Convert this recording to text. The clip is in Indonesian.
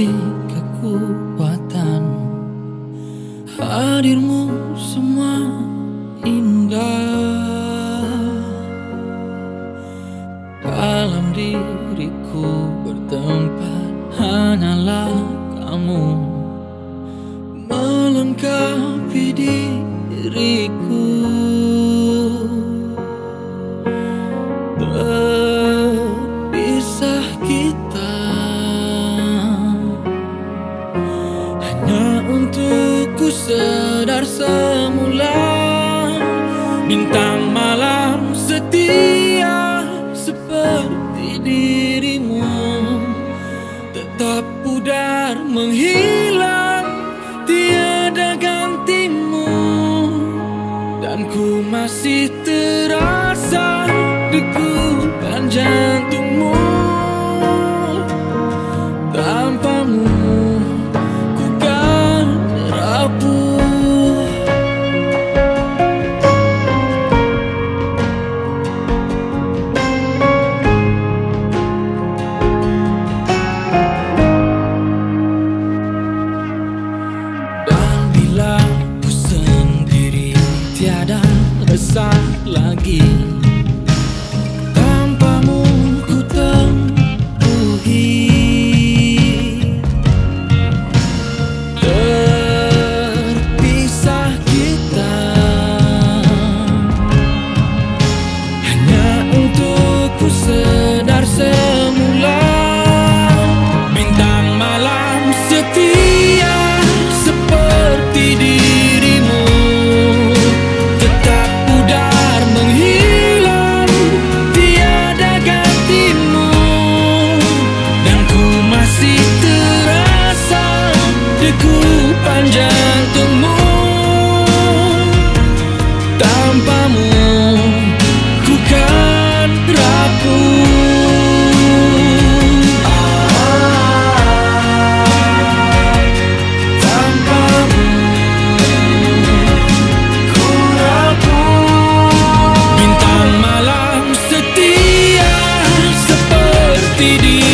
seperti kekuatan. Hadirmu semua indah. Dalam diriku bertempat hanyalah kamu. Melengkapi diriku sadar semula Bintang malam setia seperti dirimu. Tetap pudar menghilang Tiada gantimu. Dan ku masih terasa degupan jantungmu susah lagi. Degupan jantungmu Tanpamu ku kan rapuh. Bintang malam setia seperti dirimu